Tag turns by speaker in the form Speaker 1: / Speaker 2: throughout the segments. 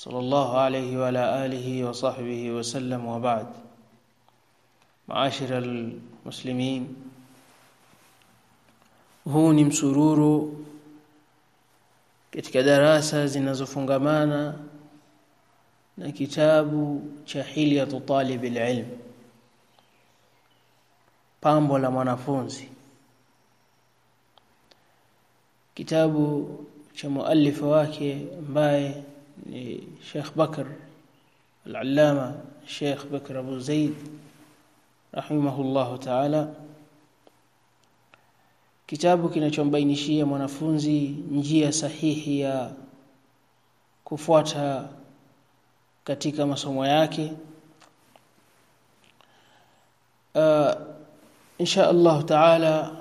Speaker 1: صلى الله عليه وعلى آله وصحبه وسلم وبعد معاشر المسلمين huu ni msururu katika darasa zinazofungamana na kitabu cha hilyatu talib alilm pambo la mwanafunzi kitabu cha muallifu wake ambaye ni Sheikh Bakr al-Allama Sheikh Bakr Abu Zaid rahimahullahu ta'ala kitabu kinachombainishia mwanafunzi njia sahihi ya kufuata katika masomo yake. Uh, insha Allah taala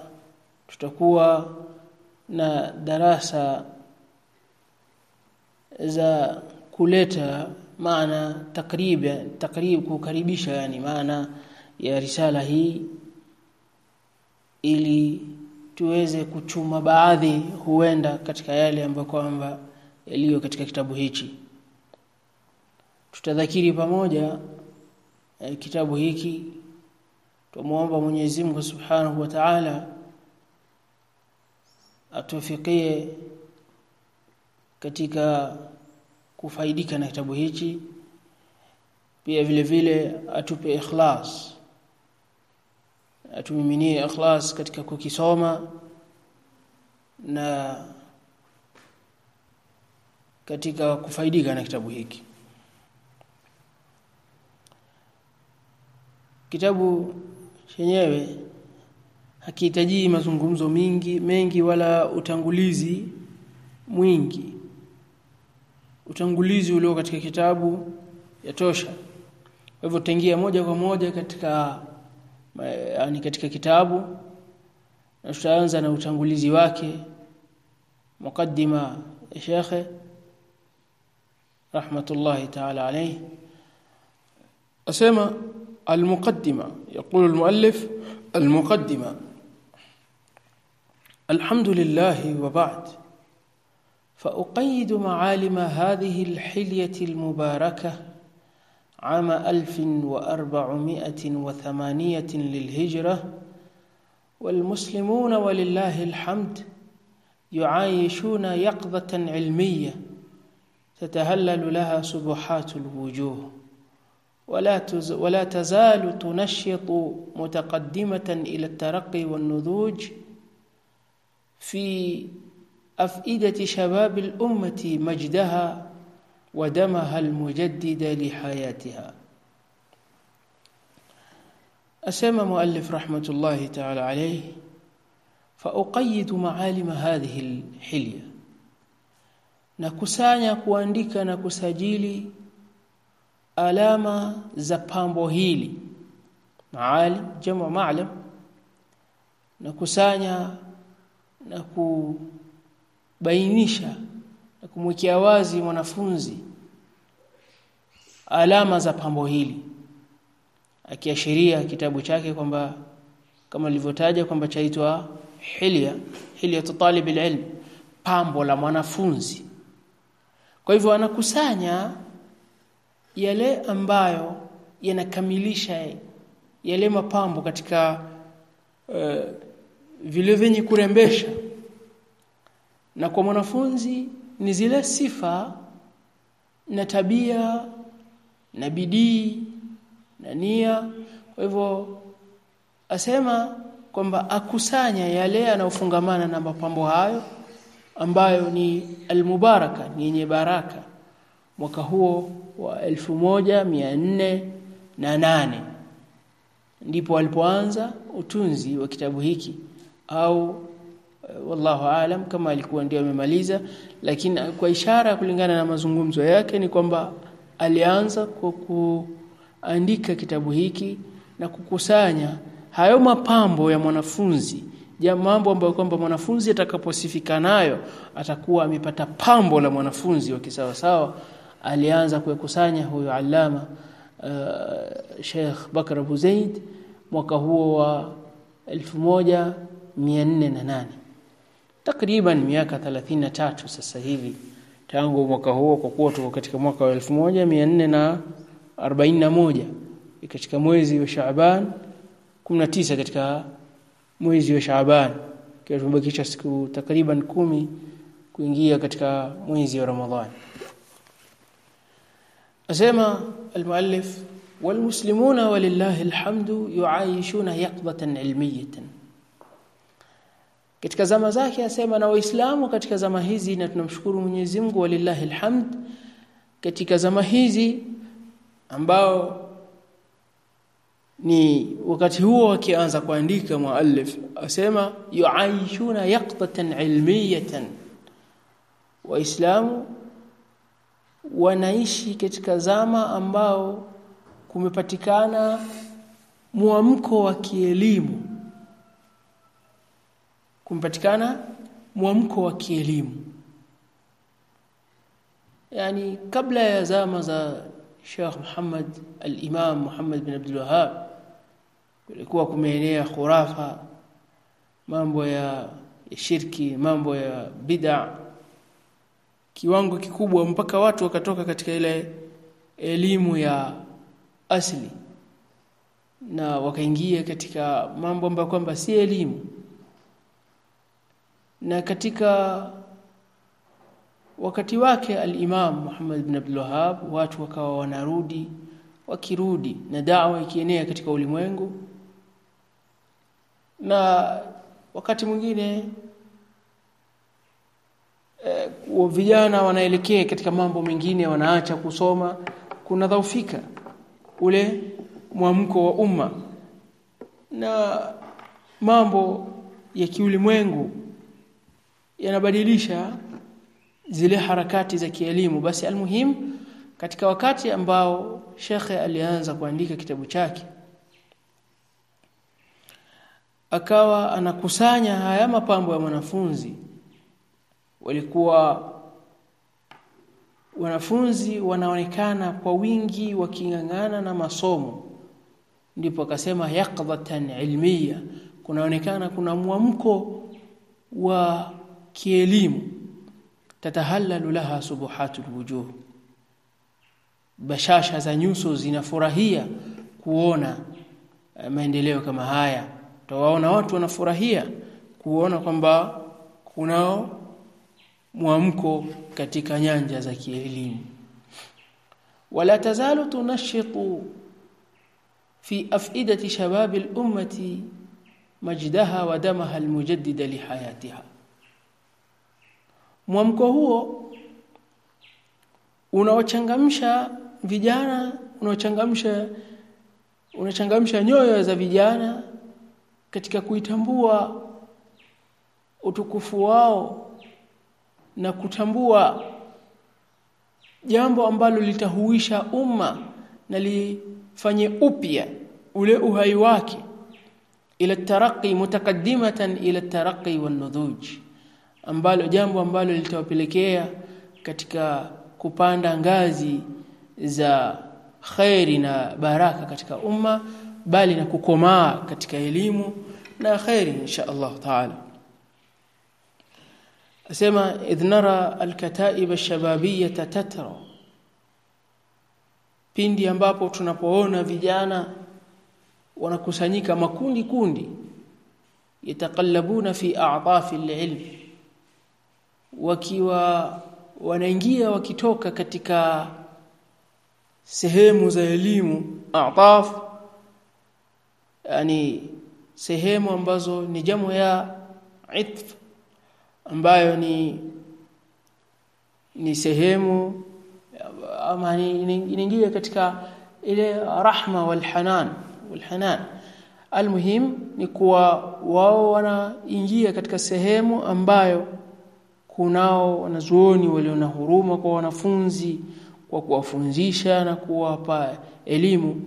Speaker 1: tutakuwa na darasa za kuleta maana takrib takrib kukaribisha yani maana ya risala hii ili tuweze kuchuma baadhi huenda katika yale ambayo kwamba yaliyo katika kitabu hichi. Tutadhakiri pamoja eh, kitabu hiki. Tumuomba Mwenyezi Mungu Subhanahu wa Ta'ala atufikie katika kufaidika na kitabu hichi. Pia vile vile atupe ikhlas. Atumiminie ikhlas katika kukisoma na katika kufaidika na kitabu hiki. Kitabu chenyewe hakihitaji mazungumzo mingi mengi wala utangulizi mwingi utangulizi ulio katika kitabu yatosha kwa hivyo tutaingia moja kwa moja katika yani katika kitabu na tutaanza na utangulizi wake mukaddima ya shekhe rahmatullahi ta'ala alayhi asema المقدمة يقول المؤلف المقدمة الحمد لله وبعد فأقيد معالم هذه الحلية المباركة عام ألف وأربعمائة وثمانية للهجرة والمسلمون ولله الحمد يعايشون يقظة علمية تتهلل لها سبحات الوجوه. ولا ولا تزال تنشط متقدمة إلى الترقي والنضوج في أفئدة شباب الأمة مجدها ودمها المجدد لحياتها. أسمى مؤلف رحمة الله تعالى عليه فأقيد معالم هذه الحلية. nakusanya kuandika na kusajili alama za pambo hili maalim jamu maalam na kusanya na kubainisha na kumwekea wazi mwanafunzi alama za pambo hili akiashiria kitabu chake kwamba kama nilivyotaja kwamba chaitwa hilya hilya talib ilm pambo la mwanafunzi. Kwa hivyo anakusanya yale ambayo yanakamilisha yale mapambo katika uh, vile vyenye kurembesha na kwa mwanafunzi ni zile sifa na tabia na bidii na nia. Kwa hivyo asema kwamba akusanya yale yanayofungamana na mapambo hayo ambayo ni almubaraka ni yenye baraka mwaka huo wa elfu moja mia nne na nane. Ndipo alipoanza utunzi wa kitabu hiki au wallahu aalam kama alikuwa ndio amemaliza. Lakini kwa ishara kulingana na mazungumzo yake ni kwamba alianza kwa kuandika kitabu hiki na kukusanya hayo mapambo ya mwanafunzi. Ya mambo ambayo kwamba mwanafunzi atakaposifika nayo atakuwa amepata pambo la mwanafunzi wa kisawa sawa alianza kuyakusanya huyo alama uh, Sheikh Bakr Abu Zaid mwaka huo wa 1408 takriban miaka 33 sasa hivi tangu mwaka huo kwa kuwa tuko katika mwaka wa 1441 katika mwezi wa Shaaban 19 katika mwezi wa Shaaban kwa tumebakisha siku takriban kumi kuingia katika mwezi wa Ramadhani asema المؤلف والمسلمون ولله الحمد يعايشون يقظة علمية katika zama zake asema na waislamu katika zama hizi na tunamshukuru Mwenyezi Mungu walillahi alhamd katika zama hizi ambao ni wakati huo wakianza kuandika muallif asema yuaishuna yaqtatan ilmiyatan. Waislamu wanaishi katika zama ambao kumepatikana muamko wa kielimu kumepatikana mwamko wa kielimu. Yani kabla ya zama za Sheikh Muhammad al-Imam Muhammad bin Abdul Wahhab kulikuwa kumeenea khurafa mambo ya, ya shirki mambo ya bid'a kiwango kikubwa mpaka watu wakatoka katika ile elimu ya asili na wakaingia katika mambo ambayo kwamba si elimu na katika wakati wake al-Imam Muhammad ibn Abdul Wahhab watu wakawa wanarudi wakirudi na dawa ikienea katika ulimwengu. Na wakati mwingine eh, vijana wanaelekea katika mambo mengine wanaacha kusoma kuna dhaufika ule mwamko wa umma. Na mambo ya kiulimwengu yanabadilisha zile harakati za kielimu. Basi almuhim katika wakati ambao shekhe alianza kuandika kitabu chake akawa anakusanya haya mapambo ya mwanafunzi. Walikuwa wanafunzi wanaonekana kwa wingi wakingangana na masomo. Ndipo akasema yaqdatan ilmiya kunaonekana kuna mwamko wa kielimu tatahallalu laha subuhatul wujuh. Bashasha za nyuso zinafurahia kuona maendeleo kama haya. Tawaona watu wanafurahia kuona kwamba kunao mwamko katika nyanja za kielimu. Wala tazalu tunashitu fi afidati shabab al-ummati majdaha wa damaha al-mujaddida li hayatiha mwamko huo unaochangamsha vijana unaochangamsha unachangamsha nyoyo za vijana katika kuitambua utukufu wao na kutambua jambo ambalo litahuisha umma na lifanye upya ule uhai wake. Ila taraqi mutaqaddimatan ila taraqi wan ambalo jambo ambalo litawapelekea katika kupanda ngazi za khairi na baraka katika umma bali na kukomaa katika elimu na khairi insha Allah taala. Asema idh nara alkataib alshababiyya tatra. Pindi ambapo tunapoona vijana wanakusanyika makundi kundi yatakallabuna fi a'tafi alilm wakiwa wanaingia wakitoka katika sehemu za elimu a'taf yani sehemu ambazo ni jamu ya itf ambayo ni ni sehemu ama inaingia katika ile rahma walhanan walhanan almuhim ni kuwa wao wanaingia katika sehemu ambayo kunao wanazuoni walio na huruma kwa wanafunzi kwa kuwafunzisha na kuwapa elimu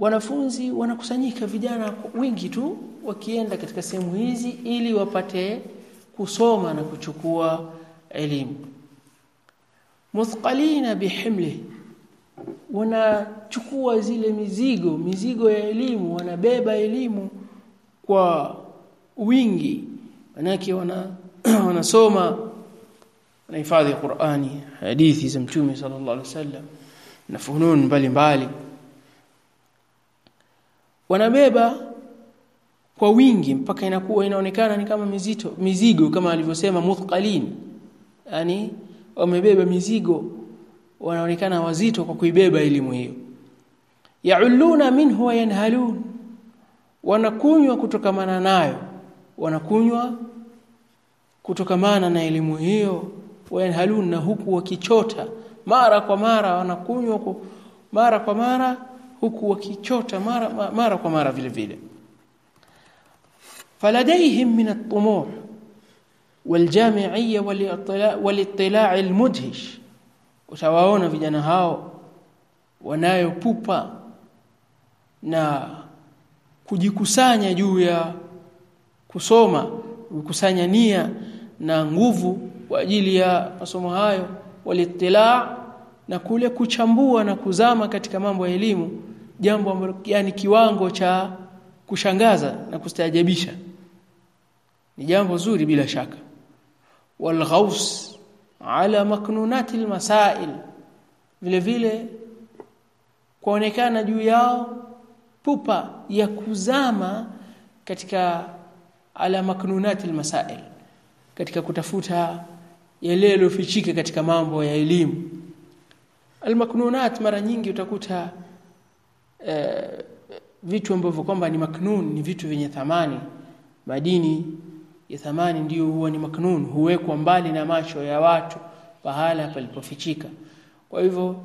Speaker 1: wanafunzi wanakusanyika vijana wingi tu wakienda katika sehemu hizi ili wapate kusoma na kuchukua elimu. Muthqalina bihimli wanachukua zile mizigo mizigo ya elimu wanabeba elimu kwa wingi. Manake wana wanasoma wanahifadhi Qur'ani hadithi za mtume sallallahu alaihi wasallam na funun mbalimbali. Wanabeba kwa wingi mpaka inakuwa inaonekana ni kama mizito mizigo kama alivyosema muthqalin. Yani wamebeba mizigo wanaonekana wazito kwa kuibeba elimu hiyo. Yauluna minhu wa yanhalun. Wanakunywa kutokamana nayo. Wanakunywa kutokamana na elimu hiyo wayanhaluna huku wakichota mara kwa mara wanakunywa mara kwa mara huku wakichota mara mara kwa mara vile vile. Faladaihim min at-tumur waljami'iyya walitila' almudhish utawaona vijana hao wanayopupa na kujikusanya juu ya kusoma kukusanya nia na nguvu kwa ajili ya masomo hayo walitila na kule kuchambua na kuzama katika mambo ya elimu jambo ambalo yani kiwango cha kushangaza na kustaajabisha. Ni jambo zuri bila shaka. Walghaus ala maknunati almasail vile vile kuonekana juu yao pupa ya kuzama katika ala maknunati almasail katika kutafuta yale yaliyofichika katika mambo ya elimu. Almaknunat mara nyingi utakuta eh, vitu ambavyo kwamba ni maknun ni vitu vyenye thamani. Madini ya thamani ndiyo huwa ni maknun huwekwa mbali na macho ya watu pahala palipofichika. Kwa hivyo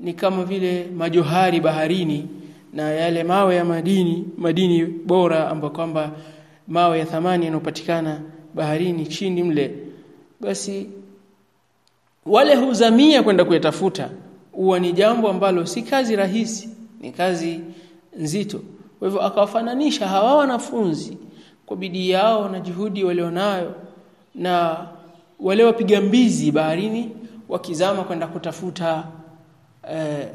Speaker 1: ni kama vile majohari baharini na yale mawe ya madini madini bora ambayo kwamba mawe ya thamani yanayopatikana baharini chini mle. Basi wale huzamia kwenda kuyatafuta. Huwa ni jambo ambalo si kazi rahisi ni kazi nzito. Kwa hivyo akawafananisha hawa wanafunzi kwa bidii yao na juhudi walionayo na wale wapiga mbizi baharini wakizama kwenda kutafuta eh,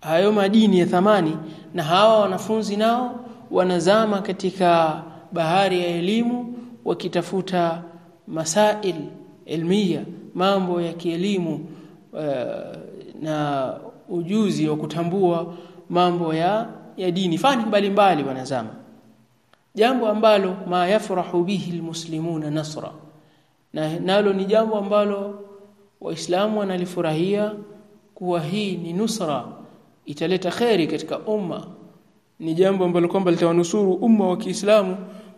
Speaker 1: hayo madini ya thamani. Na hawa wanafunzi nao wanazama katika bahari ya elimu wakitafuta masail ilmia mambo ya kielimu uh, na ujuzi wa kutambua mambo ya ya dini fani mbalimbali wanazama jambo ambalo ma yafrahu bihi almuslimuna nasra. Na nalo ni jambo ambalo waislamu wanalifurahia kuwa hii ni nusra italeta kheri katika umma. Ni jambo ambalo kwamba litawanusuru umma wa Kiislamu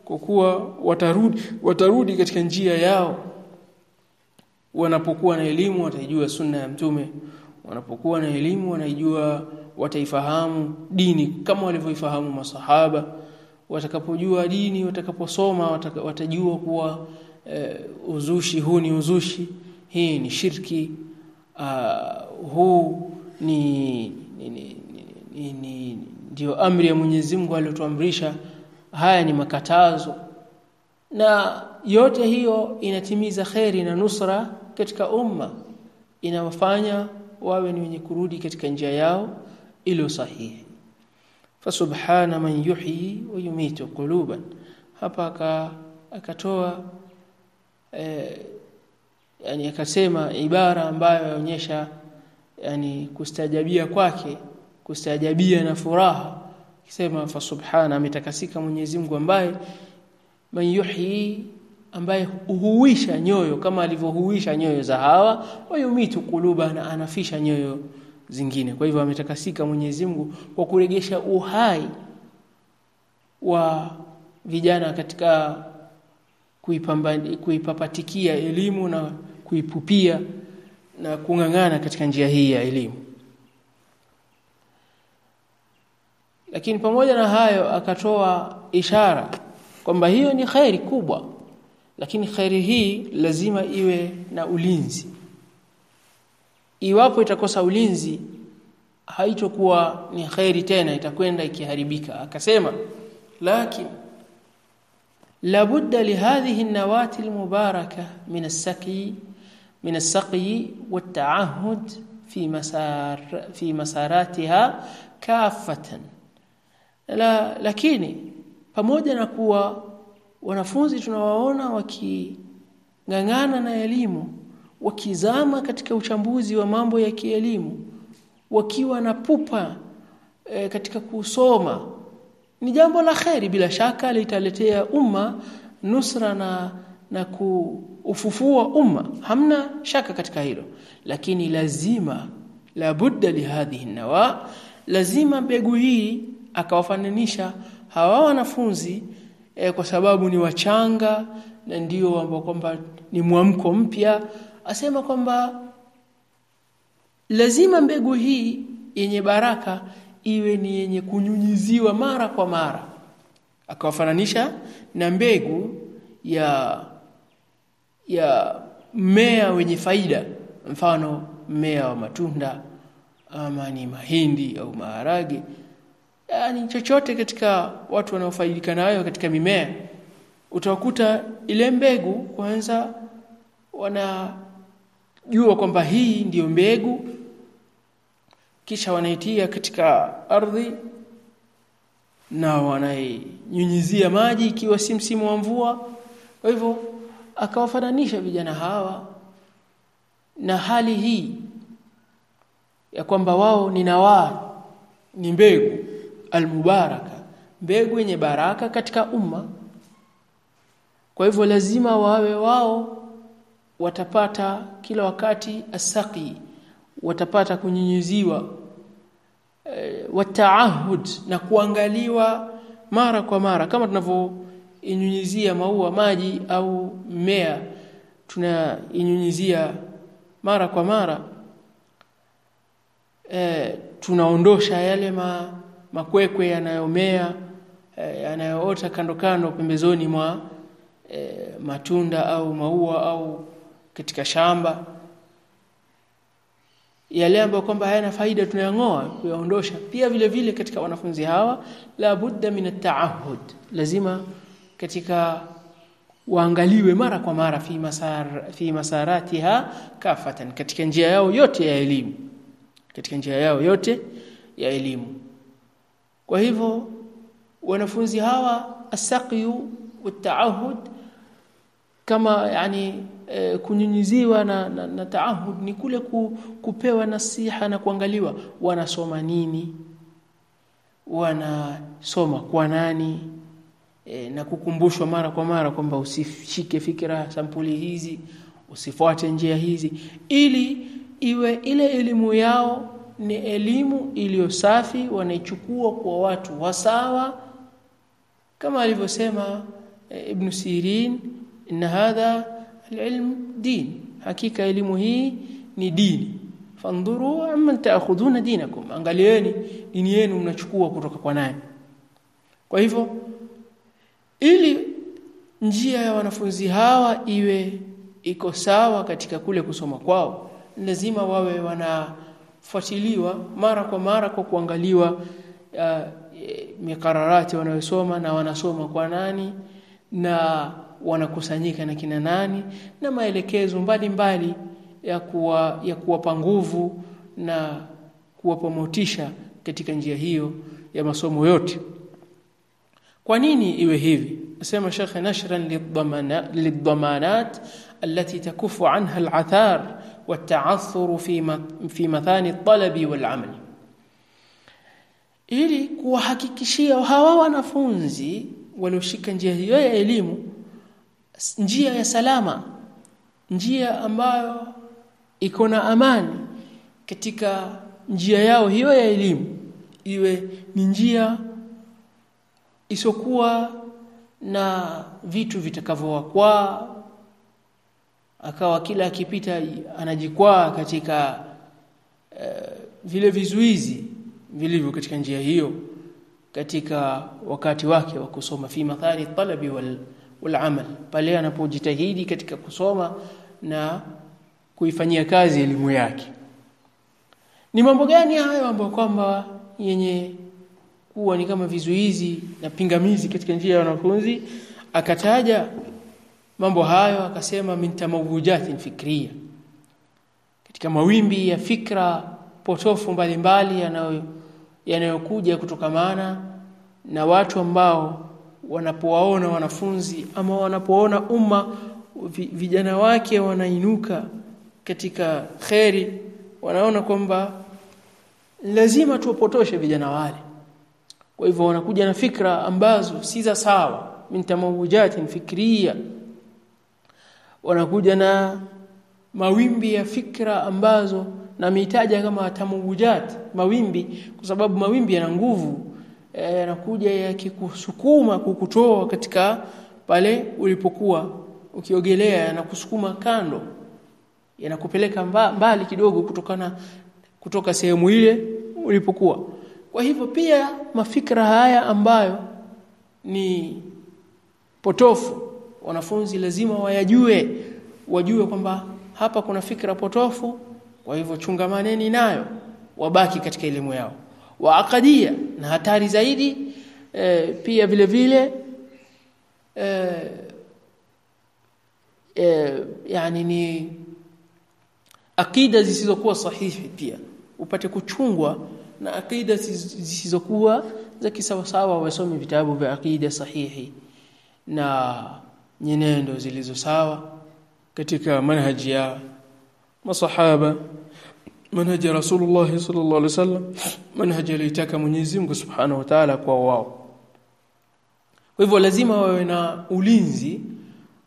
Speaker 1: kwa kuwa watarudi watarudi katika njia yao. Wanapokuwa na elimu wataijua sunna ya mtume. Wanapokuwa na elimu wanaijua wataifahamu dini kama walivyoifahamu masahaba. Watakapojua dini watakaposoma wataka, watajua kuwa e, uzushi huu ni uzushi hii ni shirki. Uh, huu ni ni, ni, ni, ni ni ndio amri ya Mwenyezi Mungu aliyotuamrisha haya ni makatazo. Na yote hiyo inatimiza kheri na nusra katika umma. Inawafanya wawe ni wenye kurudi katika njia yao iliyo sahihi. Fasubhana man yuhyi wa yumitu quluban. Hapa akatoa eh, yani akasema ibara ambayo yaonyesha yani kustajabia kwake kustajabia na furaha akisema fasubhana ametakasika Mwenyezi Mungu ambaye man yuhyi ambaye huhuisha nyoyo kama alivyohuisha nyoyo za hawa wayumitu kuluba na anafisha nyoyo zingine. Kwa hivyo ametakasika Mwenyezi Mungu kwa kuregesha uhai wa vijana katika kuipapatikia elimu na kuipupia na kung'ang'ana katika njia hii ya elimu Lakini pamoja na hayo akatoa ishara kwamba hiyo ni khairi kubwa, lakini khairi hii lazima iwe na ulinzi. Iwapo itakosa ulinzi, haitokuwa ni khairi tena, itakwenda ikiharibika. Akasema, lakin labudda lihadhihi nawati almubaraka min as-saqi min as-saqi wat-ta'ahud fi masar fi masaratiha kafatan لا lakini pamoja na kuwa wanafunzi tunawaona wakingangana na elimu wakizama katika uchambuzi wa mambo ya kielimu wakiwa na pupa e, katika kusoma ni jambo la kheri. Bila shaka litaletea umma nusra na na kuufufua umma. Hamna shaka katika hilo. Lakini lazima la budda li hadhihi nawa lazima mbegu hii akawafananisha hawa wanafunzi e, kwa sababu ni wachanga na ndio ambao kwamba ni mwamko mpya. Asema kwamba lazima mbegu hii yenye baraka iwe ni yenye kunyunyiziwa mara kwa mara. Akawafananisha na mbegu ya ya mmea wenye faida mfano mmea wa matunda ama ni mahindi au maharage yani chochote katika watu wanaofaidika nayo katika mimea utakuta ile mbegu kwanza wanajua kwamba hii ndiyo mbegu kisha wanaitia katika ardhi na wanainyunyizia maji ikiwa si msimu wa mvua. Kwa hivyo akawafananisha vijana hawa na hali hii ya kwamba wao ni nawaa ni mbegu almubaraka mbegu yenye baraka katika umma. Kwa hivyo lazima wawe wao watapata kila wakati asaki watapata kunyunyiziwa e, wataahud na kuangaliwa mara kwa mara. Kama tunavyoinyunyizia maua maji au mmea tunainyunyizia mara kwa mara e, tunaondosha yale ma, makwekwe yanayomea e, yanayoota kando kando pembezoni mwa e, matunda au maua au katika shamba. Yale ambayo kwamba hayana faida tunayangoa kuyaondosha. Pia vile vile katika wanafunzi hawa la budda min at lazima katika waangaliwe mara kwa mara fi masar fi masaratiha kafatan. Katika njia yao yote ya elimu. Katika njia yao yote ya elimu kwa hivyo wanafunzi hawa asaqyu wataahud kama yani e, kunyunyiziwa na, na, na taahud ni kule ku, kupewa nasiha na kuangaliwa wanasoma nini? Wanasoma kwa nani? E, na kukumbushwa mara kwa mara kwamba usishike fikira sampuli hizi usifuate njia hizi ili iwe ile elimu yao ni elimu iliyo safi wanaichukua kwa watu wasawa. Kama alivyosema e, Ibn Sirin inna hadha alilm din. Hakika elimu hii ni dini. Fandhuru amma taakhudhuna dinakum. Angalieni dini yenu mnachukua kutoka kwa nani. Kwa hivyo ili njia ya wanafunzi hawa iwe iko sawa katika kule kusoma kwao lazima wawe kufuatiliwa mara kwa mara kwa kuangaliwa uh, mikararati wanayosoma na wanasoma kwa nani na wanakusanyika na kina nani na maelekezo mbalimbali ya kuwa ya kuwapa nguvu na kuwapa motisha katika njia hiyo ya masomo yote. Kwa nini iwe hivi? Nasema shekhe nashran lidhamanat allati takufu anha alathar. والتعثر في في مثاني الطلب والعمل ili kuwahakikishia hawa wanafunzi walioshika njia hiyo ya elimu njia ya salama njia ambayo iko na amani katika njia yao hiyo ya elimu iwe ni njia isokuwa na vitu vitakavyowakwaa akawa kila akipita anajikwaa katika uh, vile vizuizi vilivyo katika njia hiyo katika wakati wake wa kusoma. Fi mathari talabi wal, wal amal. Pale anapojitahidi katika kusoma na kuifanyia kazi elimu yake. Ni mambo gani hayo ambayo kwamba yenye kuwa ni kama vizuizi na pingamizi katika njia ya wanafunzi? Akataja mambo hayo akasema min tamawujatin fikriya katika mawimbi ya fikra potofu mbalimbali yanayokuja kutokamana na watu ambao wanapowaona wanafunzi ama wanapoona umma vijana wake wanainuka katika kheri wanaona kwamba lazima tuwapotoshe vijana wale. Kwa hivyo wanakuja na fikra ambazo si za sawa. Min tamawujatin fikriya wanakuja na mawimbi ya fikra ambazo na mitaja kama tamujat mawimbi kwa sababu mawimbi yana nguvu yanakuja e, yakikusukuma kukutoa katika pale ulipokuwa ukiogelea yanakusukuma kando yanakupeleka mba, mbali kidogo kutokana kutoka sehemu ile ulipokuwa. Kwa hivyo pia mafikra haya ambayo ni potofu wanafunzi lazima wayajue wajue kwamba hapa kuna fikra potofu kwa hivyo chungamaneni nayo wabaki katika elimu yao. Wa akadia na hatari zaidi e, pia vile vile e, e, yani ni akida zisizokuwa sahihi pia. Upate kuchungwa na akida zisizokuwa za kisawasawa wasomi vitabu vya akida sahihi. Na nyenendo zilizo sawa katika manhaji ya masahaba. Manhaji ya Rasulullah sallallahu alaihi wasallam manhaji aliyotaka Mwenyezi Mungu Subhanahu wa Ta'ala kwa wao. Kwa hivyo lazima wawe na ulinzi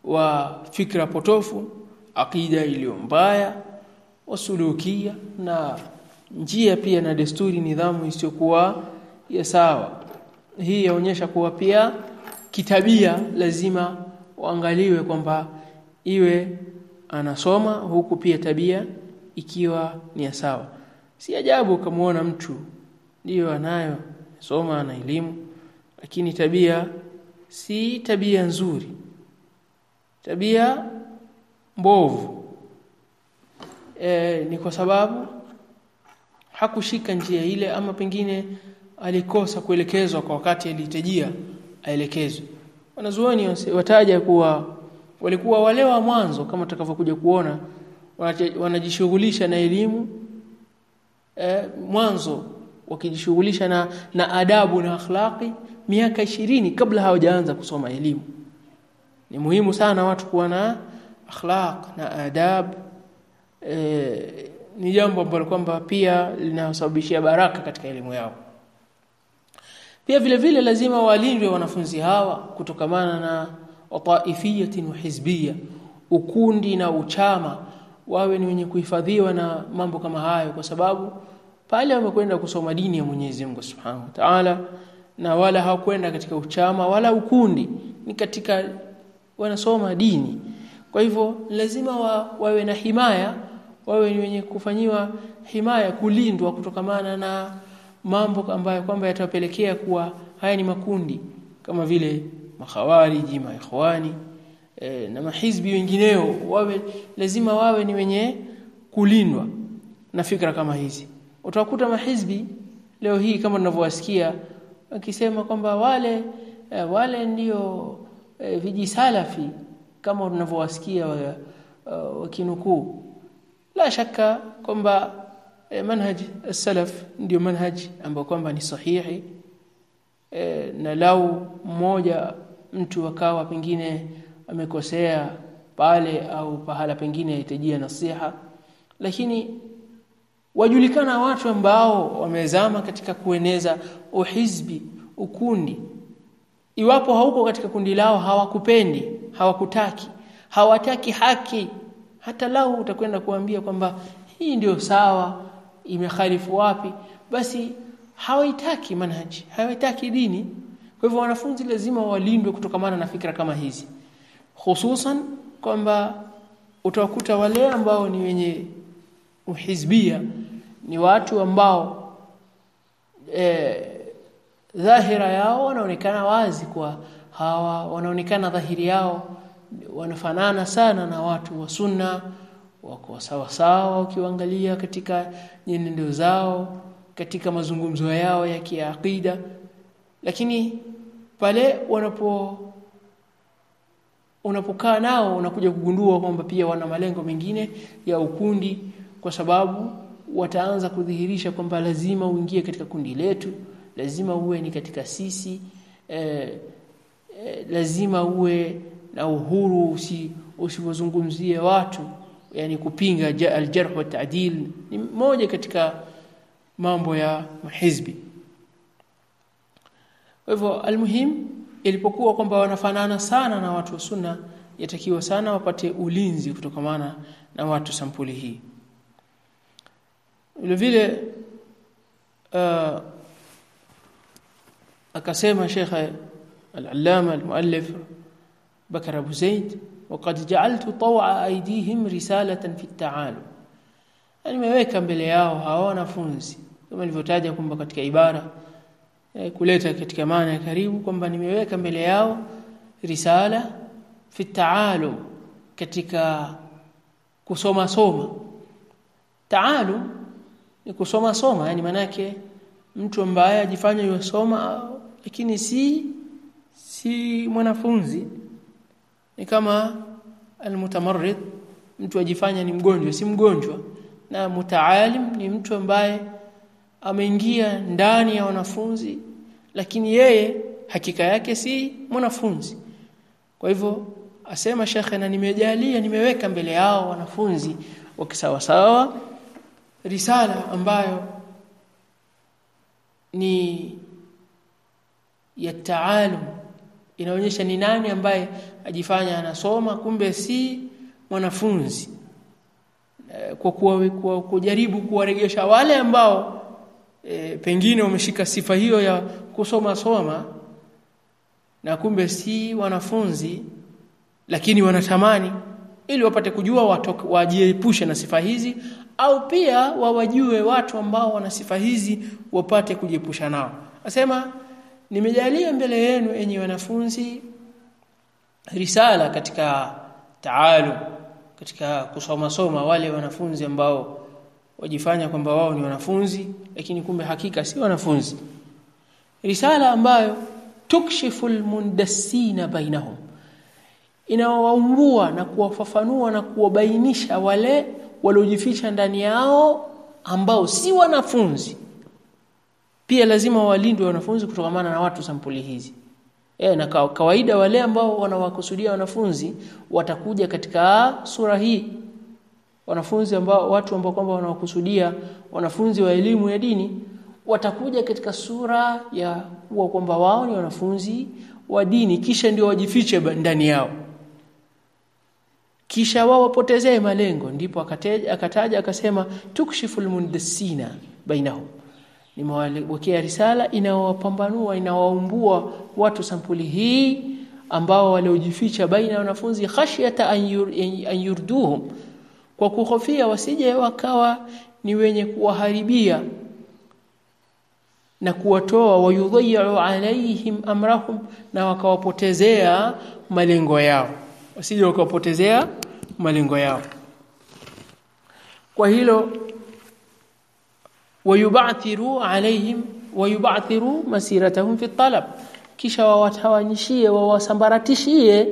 Speaker 1: wa fikra potofu akida iliyo mbaya wasulukia na njia pia na desturi nidhamu isiyokuwa ya sawa. Hii yaonyesha kuwa pia kitabia lazima uangaliwe kwamba iwe anasoma huku pia tabia ikiwa ni ya sawa. Si ajabu ukamwona mtu ndiyo anayo soma ana elimu lakini tabia si tabia nzuri. Tabia mbovu. E, ni kwa sababu hakushika njia ile ama pengine alikosa kuelekezwa kwa wakati alihitajia aelekezwe wanazuoni wataja kuwa walikuwa wale wa mwanzo kama tutakavyokuja kuona wanajishughulisha na elimu eh, mwanzo wakijishughulisha na, na adabu na akhlaqi miaka ishirini kabla hawajaanza kusoma elimu. Ni muhimu sana watu kuwa na akhlaq na adab e, ni jambo ambalo kwamba pia linasababishia baraka katika elimu yao pia vile vile lazima walindwe wanafunzi hawa kutokamana na wataifiyatin wa hizbia ukundi na uchama wawe ni wenye kuhifadhiwa na mambo kama hayo kwa sababu pale wamekwenda kusoma dini ya Mwenyezi Mungu Subhanahu wa Ta'ala na wala hawakwenda katika uchama wala ukundi ni katika wanasoma dini. Kwa hivyo lazima wa, wawe na himaya wawe ni wenye kufanyiwa himaya kulindwa kutokamana na mambo ambayo kwamba yatawapelekea kuwa haya ni makundi kama vile makhawariji maikhwani e, na mahizbi wengineo wawe lazima wawe ni wenye kulindwa na fikra kama hizi. Utakuta mahizbi leo hii kama tunavyowasikia akisema kwamba wale e, wale ndio e, vijisalafi kama tunavyowasikia wakinukuu. Wa la shaka kwamba e, manhaj salaf ndio manhaji ambayo kwamba ni sahihi. E, na lau mmoja mtu akawa pengine amekosea pale au pahala pengine yahitajia nasiha. Lakini wajulikana watu ambao wamezama katika kueneza uhizbi ukundi. Iwapo hauko katika kundi lao hawakupendi hawakutaki hawataki haki. Hata lau utakwenda kuambia kwamba hii ndio sawa imekhalifu wapi basi hawaitaki manhaji hawaitaki dini. Kwa hivyo wanafunzi lazima walindwe kutokamana na fikra kama hizi hususan kwamba utawakuta wale ambao ni wenye uhizbia ni watu ambao e, dhahira yao wanaonekana wazi kwa hawa wanaonekana dhahiri yao wanafanana sana na watu wa sunna wako sawa sawa ukiangalia katika nyenendo zao katika mazungumzo yao ya kiakida lakini pale wanapo unapokaa nao unakuja kugundua kwamba pia wana malengo mengine ya ukundi kwa sababu wataanza kudhihirisha kwamba lazima uingie katika kundi letu lazima uwe ni katika sisi eh, eh, lazima uwe na uhuru usi usiwazungumzie watu yani kupinga aljarh wa ta'dil ni moja katika mambo ya mahizbi kwa hivyo almuhim ilipokuwa kwamba wanafanana sana na watu wa sunna yatakiwa sana wapate ulinzi kutokamana na watu sampuli hii. Vile vile uh, akasema shekhe al-Allama al-Muallif Bakar Abu Zaid waqad ja'altu taw'a aydihim risalatan fi ta'alum, nimeweka mbele yao hawa wanafunzi kama nilivyotaja kwamba katika ibara eh, kuleta katika maana ya karibu kwamba nimeweka mbele yao risala fi ta'alum katika kusoma soma. Ta'alum ni kusoma soma yani manake mtu ambaye ajifanya yosoma lakini si si mwanafunzi ni kama almutamarrid mtu ajifanya ni mgonjwa si mgonjwa. Na mutaalim ni mtu ambaye ameingia ndani ya wanafunzi lakini yeye hakika yake si mwanafunzi. Kwa hivyo asema shekhe na nimejalia nimeweka mbele yao wanafunzi wakisawasawa risala ambayo ni ya taalum inaonyesha ni nani ambaye ajifanya anasoma kumbe si mwanafunzi. Kwa kuwa, kwa kujaribu kuwaregesha wale ambao e, pengine wameshika sifa hiyo ya kusoma soma na kumbe si wanafunzi lakini wanatamani ili wapate kujua wajiepushe na sifa hizi au pia wawajue watu ambao wana sifa hizi wapate kujiepusha nao. Asema nimejalia mbele yenu enyi wanafunzi risala katika taalum katika kusoma soma wale wanafunzi ambao wajifanya kwamba wao ni wanafunzi lakini kumbe hakika si wanafunzi. Risala ambayo tukshifu almundassina bainahum inawaumbua na kuwafafanua na kuwabainisha wale waliojificha ndani yao ambao si wanafunzi pia lazima walindwe wanafunzi kutokamana na watu sampuli hizi. E, na kawaida wale ambao wanawakusudia wanafunzi watakuja katika sura hii. Wanafunzi ambao watu ambao kwamba wanawakusudia wanafunzi wa elimu ya dini watakuja katika sura ya kuwa kwamba wao ni wanafunzi wa dini kisha ndio wajifiche ndani yao. Kisha wao wapotezee malengo. Ndipo akataja, akataja akasema tukshiful mundasina bainahum nimewawekea risala inawapambanua inawaumbua watu sampuli hii ambao waliojificha baina ya wanafunzi khashyata an yurduhum kwa kuhofia wasije wakawa ni wenye kuwaharibia na kuwatoa wayudhiyu alaihim amrahum na wakawapotezea malengo yao. Wasije wakawapotezea malengo yao. Kwa hilo wayubathiru alaihim wayubathiru masiratahum fi talab. Kisha wawatawanyishie wawasambaratishie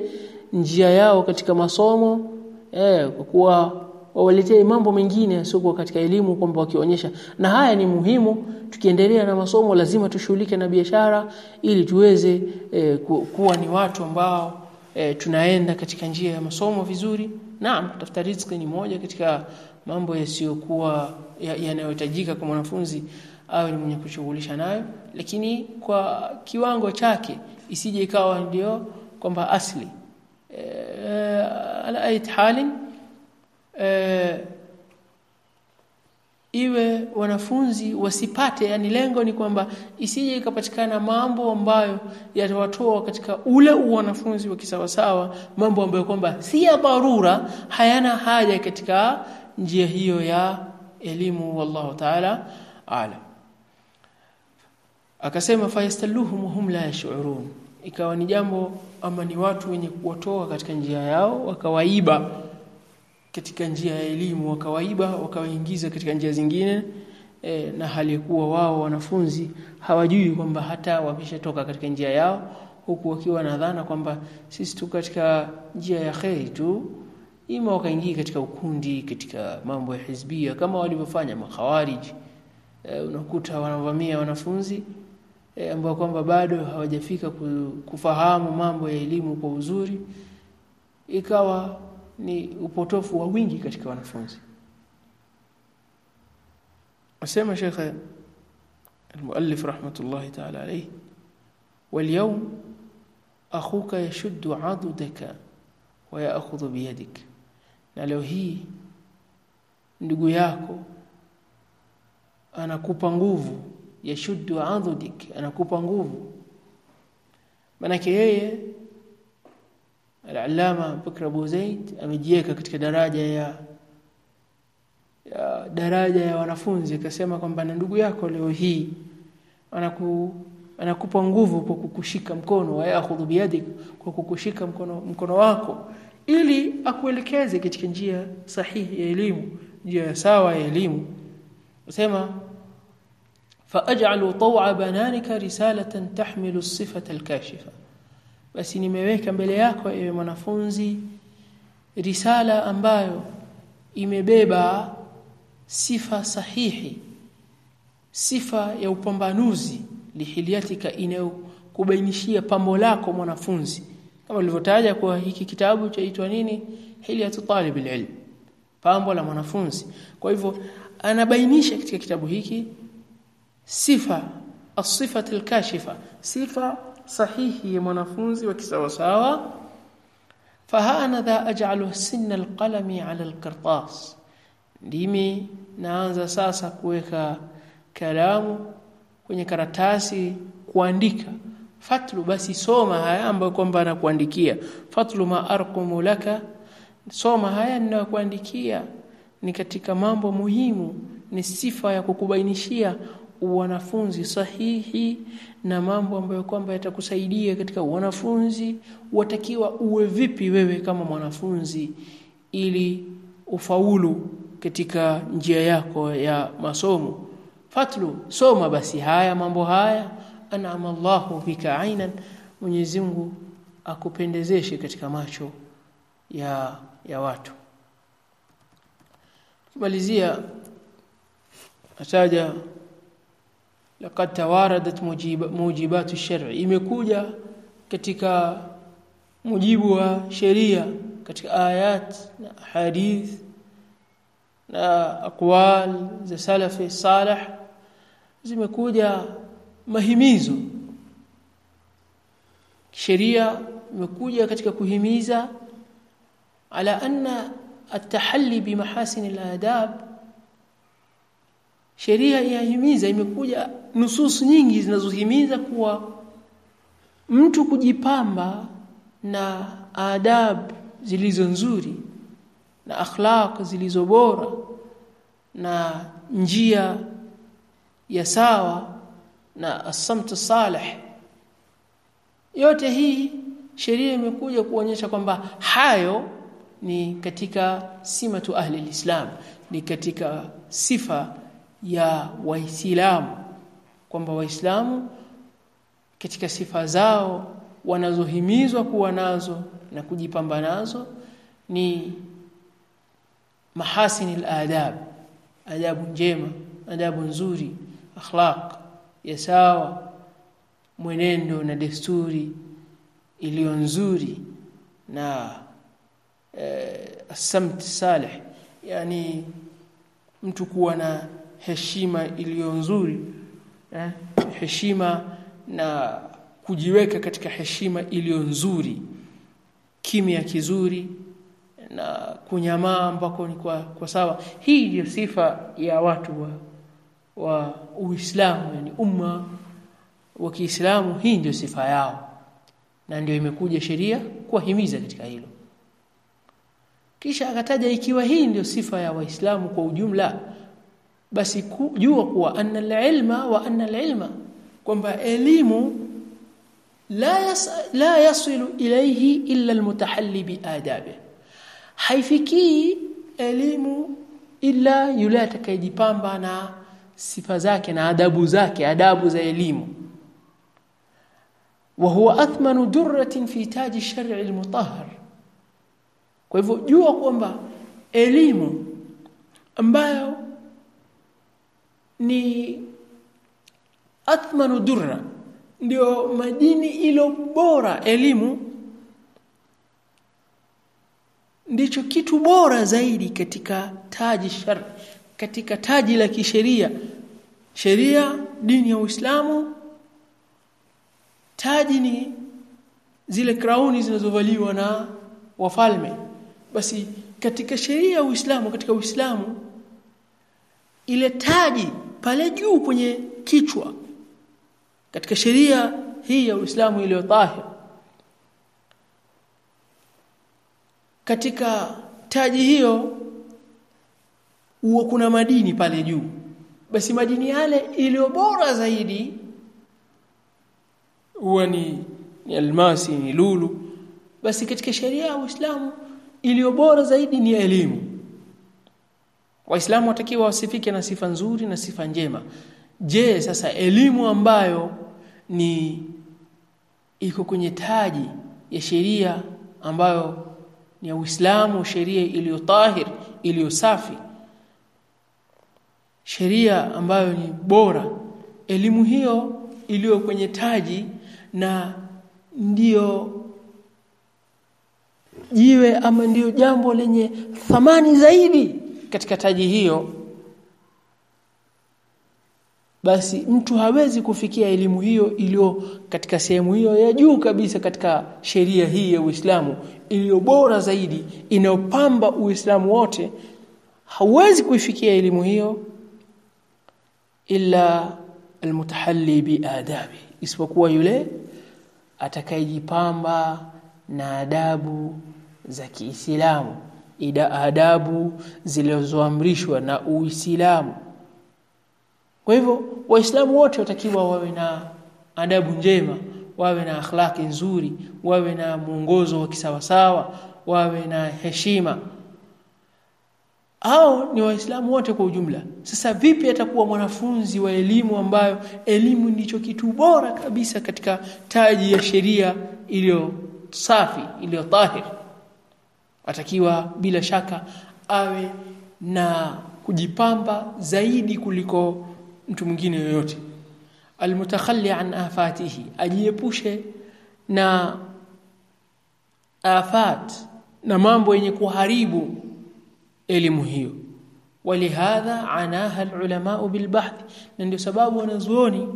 Speaker 1: njia yao katika masomo eh kuwa wawaletee mambo mengine sio katika elimu kwamba wakionyesha. Na haya ni muhimu tukiendelea na masomo lazima tushughulike na biashara ili tuweze eh, ku, kuwa ni watu ambao eh, tunaenda katika njia ya masomo vizuri. Naam kutafuta riziki ni moja katika mambo yasiyokuwa yanayohitajika kwa mwanafunzi awe ni mwenye kushughulisha nayo. Lakini kwa kiwango chake isije ikawa ndio kwamba asli. E, ala ayat halin e, iwe wanafunzi wasipate yani lengo ni kwamba isije ikapatikana mambo ambayo yatawatoa katika ule wanafunzi wa kisawasawa mambo ambayo kwamba si ya dharura hayana haja katika njia hiyo ya elimu wallahu ta'ala ala akasema fayastalluhum hum la yash'urun. Ikawa ni jambo ama ni watu wenye kuwatoa katika njia yao wakawaiba katika njia ya elimu wakawaiba wakawaingiza katika njia zingine e, na hali kuwa wao wanafunzi hawajui kwamba hata wameshatoka katika njia yao huku wakiwa na dhana kwamba sisi tu katika njia ya kheri tu ima wakaingia katika ukundi, katika mambo ya hizbia kama walivyofanya makhawariji. E, unakuta wanavamia wanafunzi e, ambao kwamba bado hawajafika kufahamu mambo ya elimu kwa uzuri, ikawa ni upotofu wa wingi katika wanafunzi. Asema shekhe al-muallif rahmatullahi ta'ala alayhi, wal-yawm akhuka yashuddu 'adudaka wa ya'khudhu na leo hii ndugu yako anakupa nguvu yashuddu adhudik anakupa nguvu. Manake yeye al-allama Bakr Abu Zaid amejiweka katika daraja ya, ya daraja ya wanafunzi akasema kwamba na ndugu yako leo hii anaku anakupa nguvu kwa kukushika mkono wa ya'khudhu biyadik kwa kukushika mkono mkono wako ili akuelekeze katika njia sahihi ya elimu njia ya sawa ya elimu. Usema faaj'alu taw'a bananika risalatan tahmilu sifata alkashifa. Basi nimeweka mbele yako ewe mwanafunzi risala ambayo imebeba sifa sahihi sifa ya upambanuzi lihiliatika inayokubainishia pambo lako mwanafunzi kama nilivyotaja kwa hiki kitabu chaitwa nini? Hiliyatu talib alilm. Pambo la mwanafunzi. Kwa hivyo anabainisha katika kitabu hiki sifa as-sifat al-kashifa. Sifa sahihi ya mwanafunzi wa kisawasawa. Fahana dha aj'alu sinna al-qalami 'ala al-qirtas ndimi naanza sasa kuweka kalamu kwenye karatasi kuandika fatlu basi soma haya ambayo kwamba anakuandikia. Fatlu ma arqumu laka soma haya ninayokuandikia ni katika mambo muhimu ni sifa ya kukubainishia wanafunzi sahihi na mambo ambayo kwamba yatakusaidia katika wanafunzi watakiwa uwe vipi wewe kama mwanafunzi ili ufaulu katika njia yako ya masomo. Fatlu soma basi haya mambo haya an'ama Allahu bika ainan Mwenyezi Mungu akupendezeshe katika macho ya ya watu. Kimalizia ataja laqad tawaradat mujibatu shar'i. Imekuja katika mujibu wa sheria katika ayat na hadith na aqwal za salafi salih zimekuja mahimizo. Sheria imekuja katika kuhimiza ala anna atahalli bimahasin bi mahasin al-adab. Sheria yahimiza imekuja nusus nyingi zinazohimiza kuwa mtu kujipamba na adab zilizo nzuri na akhlaq zilizo bora na njia ya sawa na asamtu salih. Yote hii sheria imekuja kuonyesha kwamba hayo ni katika simatu ahli alislam ni katika sifa ya waislamu kwamba waislamu katika sifa zao wanazohimizwa kuwa nazo na kujipamba nazo ni mahasini aladab adabu njema adabu nzuri akhlaq ya sawa mwenendo na desturi iliyo nzuri na eh, asamt salih yani mtu kuwa na heshima iliyo nzuri eh, heshima na kujiweka katika heshima iliyo nzuri kimya kizuri na kunyamaa ambako ni kwa, kwa sawa. Hii ndio sifa ya watu wa wa Uislamu yani umma wa Kiislamu hii ndio sifa yao. Na ndio imekuja sheria kuwahimiza katika hilo. Kisha akataja ikiwa hii ndio sifa ya waislamu kwa ujumla basi jua kuwa anna alilma wa anna alilma kwamba elimu la yas, la yasilu ilayhi illa almutahalli bi adabi. Haifikii
Speaker 2: elimu ila yule atakayejipamba na sifa zake na adabu zake adabu za elimu. Wa huwa athmanu durratin fi taji shar'i almutahhar. Kwa hivyo jua kwamba elimu ambayo ni athmanu durra ndio madini ilo bora elimu ndicho kitu bora zaidi katika taji shar katika taji la kisheria. Sheria dini ya Uislamu taji ni zile krauni zinazovaliwa na wafalme. Basi katika sheria ya Uislamu katika Uislamu ile taji pale juu kwenye kichwa katika sheria hii ya Uislamu iliyo tahir katika taji hiyo huwa kuna madini pale juu. Basi madini yale iliyo bora zaidi huwa ni, ni almasi ni lulu. Basi katika sheria ya Uislamu iliyo bora zaidi ni elimu. Waislamu watakiwa wasifike na sifa nzuri na sifa njema. Je sasa elimu ambayo ni iko kwenye taji ya sheria ambayo ni ya Uislamu sheria iliyo tahir iliyo safi sheria ambayo ni bora. Elimu hiyo iliyo kwenye taji na ndiyo jiwe ama ndiyo jambo lenye thamani zaidi katika taji hiyo basi mtu hawezi kufikia elimu hiyo iliyo katika sehemu hiyo ya juu kabisa katika sheria hii ya Uislamu iliyo bora zaidi inayopamba Uislamu wote. Hawezi kuifikia elimu hiyo illa almutahalli biadabi isipokuwa yule atakayejipamba na adabu za Kiislamu ida adabu zilizoamrishwa na Uislamu. Kwa hivyo waislamu wote watakiwa wawe na adabu njema wawe na akhlaki nzuri wawe na mwongozo wa kisawasawa wawe na heshima hao ni waislamu wote kwa ujumla. Sasa vipi atakuwa mwanafunzi wa elimu ambayo elimu ndicho kitu bora kabisa katika taji ya sheria iliyo safi iliyo tahir? Atakiwa bila shaka awe na kujipamba zaidi kuliko mtu mwingine yoyote. Almutakhalli an afatihi ajiepushe na afat na mambo yenye kuharibu elimu hiyo. Walihadha anaha alulama bilbahth na ndio sababu wanazuoni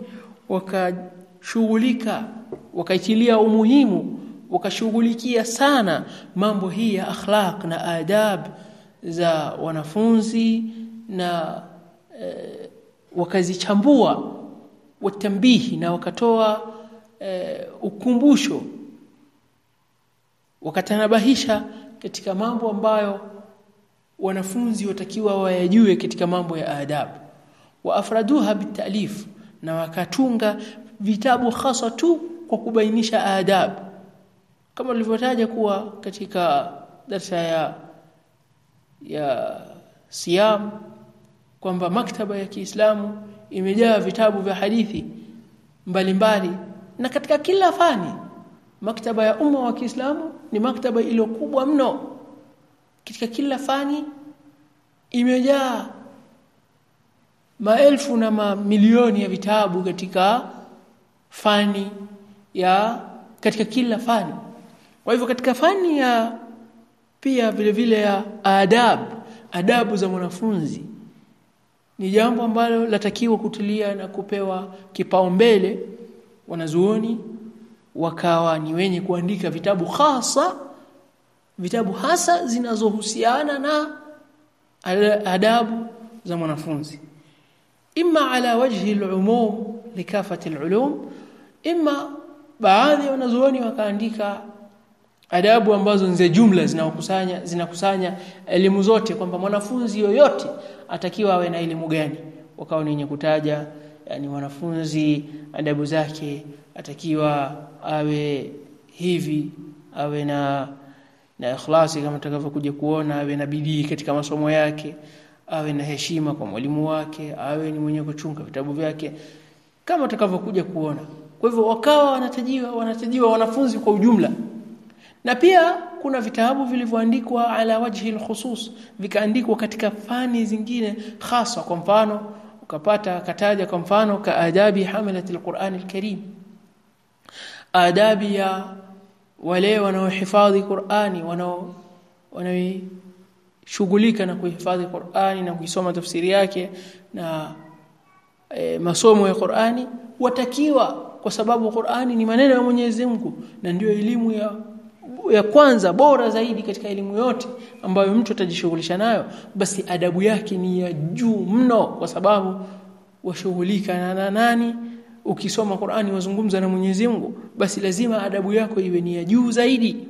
Speaker 2: wakashughulika wakaitilia umuhimu wakashughulikia sana mambo hii ya akhlaq na adab za wanafunzi na e, wakazichambua watambihi na wakatoa e, ukumbusho wakatanabahisha katika mambo ambayo wanafunzi watakiwa wayajue katika mambo ya adabu wa afraduha bitalif na wakatunga vitabu hasa tu kwa kubainisha adabu kama nilivyotaja kuwa katika darsa ya ya siyam kwamba maktaba ya Kiislamu imejaa vitabu vya hadithi mbalimbali. Mbali. na katika kila fani maktaba ya umma wa Kiislamu ni maktaba iliyo kubwa mno katika kila fani imejaa maelfu na mamilioni ya vitabu katika fani ya katika kila fani. Kwa hivyo katika fani ya pia vile vile ya adabu adabu za mwanafunzi ni jambo ambalo latakiwa kutulia na kupewa kipaumbele wanazuoni wakawa ni wenye kuandika vitabu hasa vitabu hasa zinazohusiana na adabu za mwanafunzi. Imma ala wajhi al-umum likafati al-ulum imma baadhi ya wanazuoni wakaandika adabu ambazo ni jumla zinakusanya zinakusanya elimu zote kwamba mwanafunzi yoyote atakiwa awe na elimu gani. Wakawa ni wenye kutaja yani mwanafunzi adabu zake atakiwa awe hivi awe na na ikhlasi kama tutakavyokuja kuona awe na bidii katika masomo yake awe na heshima kwa mwalimu wake awe ni mwenye kuchunga vitabu vyake kama tutakavyokuja kuona. Kwa hivyo wakawa wanatajiwa wanatajiwa wanafunzi kwa ujumla. Na pia kuna vitabu vilivyoandikwa ala wajhi alkhusus vikaandikwa katika fani zingine hasa kwa mfano ukapata kataja kwa mfano ka adabi hamalati alquran alkarim. Adabi ya wale wanaohifadhi Qur'ani wanao wanaoshughulika na kuhifadhi Qur'ani na kuisoma tafsiri yake na e, masomo ya Qur'ani watakiwa kwa sababu Qur'ani ni maneno ya Mwenyezi Mungu na ndio elimu ya ya kwanza bora zaidi katika elimu yote ambayo mtu atajishughulisha nayo basi adabu yake ni ya juu mno kwa sababu washughulika na, na nani ukisoma Qur'ani wazungumza na Mwenyezi Mungu basi lazima adabu yako iwe ni ya juu zaidi.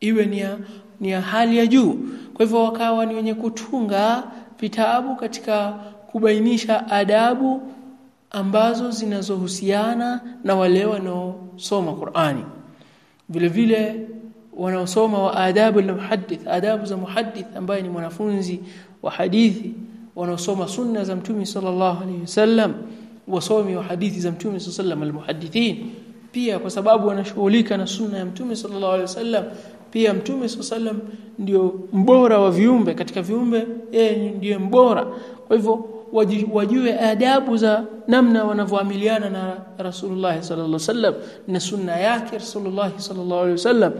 Speaker 2: Iwe ni ya, ni ya hali ya juu. Kwa hivyo wakawa ni wenye kutunga vitabu katika kubainisha adabu ambazo zinazohusiana na wale wanaosoma Qur'ani. Vile vile wanaosoma wa adabu al-muhaddith adabu za muhaddith ambaye ni mwanafunzi wa hadithi wanaosoma sunna za mtume sallallahu alayhi wasallam wasomi wa hadithi za mtume sallallahu alayhi almuhaddithin. Pia kwa sababu wanashughulika na sunna ya mtume sallallahu alayhi wasallam pia mtume sallallahu ndio mbora wa viumbe. Katika viumbe yeye ndiye mbora. Kwa hivyo wajue adabu za namna wanavyoamiliana na Rasulullah sallallahu alaihi wasallam na sunna yake Rasulullah sallallahu alaihi wasallam.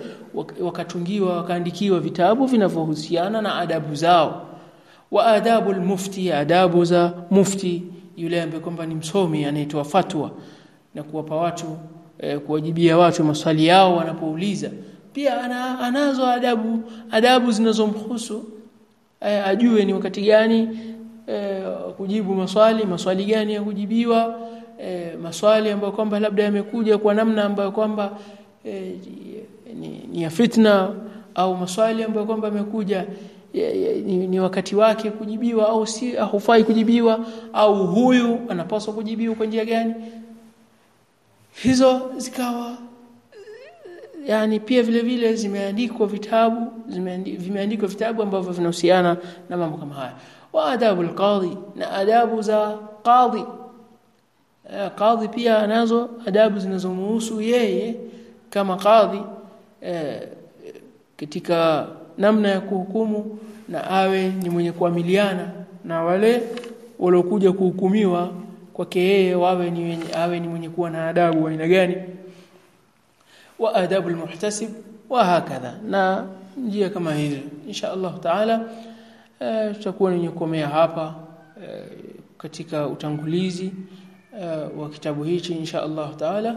Speaker 2: Wakatungiwa wakaandikiwa vitabu vinavyohusiana na adabu zao. Wa adabu mufti adabu za mufti yule ambaye kwamba ni msomi anayetoa fatwa na kuwapa watu e, kuwajibia watu maswali yao wanapouliza. Pia ana, anazo adabu adabu zinazomhusu e, ajue ni wakati gani e, kujibu maswali maswali gani ya kujibiwa e, maswali ambayo kwamba labda yamekuja kwa namna ambayo kwamba e, ni, ni ya fitna au maswali ambayo kwamba yamekuja ni, ni wakati wake kujibiwa au si hufai kujibiwa au huyu anapaswa kujibiwa kwa njia gani? Hizo zikawa yani pia vile vile zimeandikwa vitabu vimeandikwa vitabu ambavyo vinahusiana na mambo kama haya. Wa adabu alqadhi na adabu za qadhi. Qadhi pia anazo adabu zinazomhusu yeye kama qadhi. Eh, katika namna ya kuhukumu na awe ni mwenye kuamiliana na wale waliokuja kuhukumiwa kwake yeye wawe ni wenye, awe ni mwenye kuwa na adabu aina gani. Wa adabu almuhtasib wa hakadha. Na njia kama hizo insha Allah taala tutakuwa ni kukomea hapa e, katika utangulizi e, wa kitabu hichi insha Allah taala